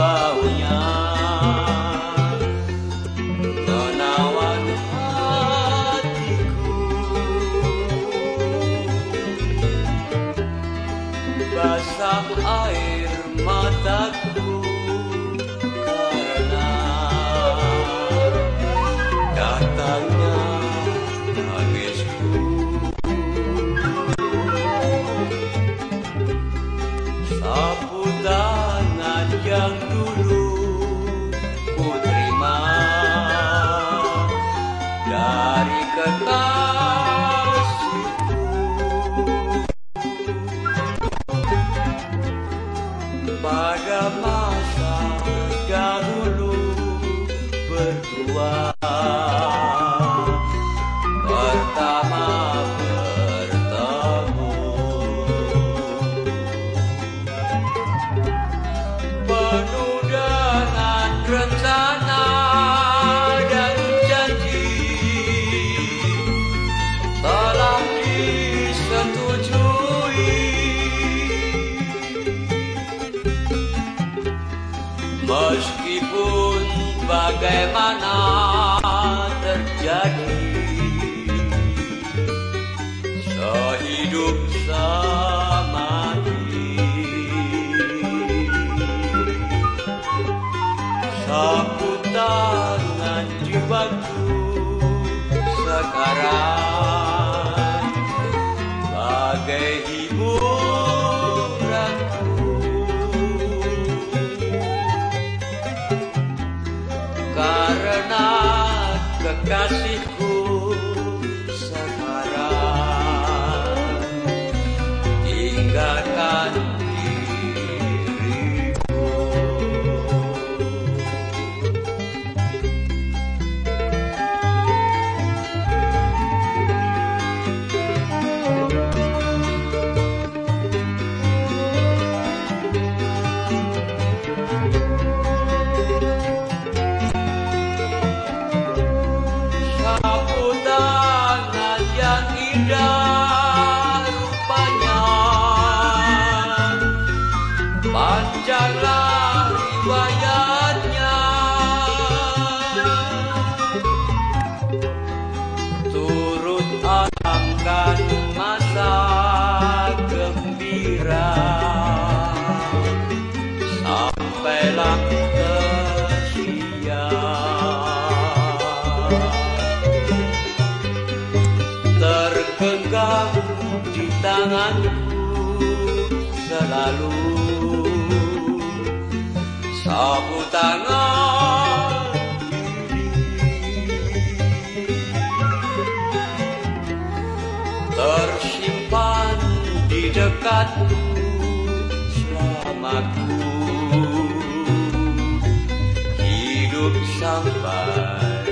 baunya. Basah air mataku karena datangnya tangisku sapu masa dahulu berdua meskipun bagaimana terjadi sehidup semati sapu tangan kekasihku tergenggam di tanganku selalu. Sapu tangan tersimpan di dekatku selamaku. Hidup sampai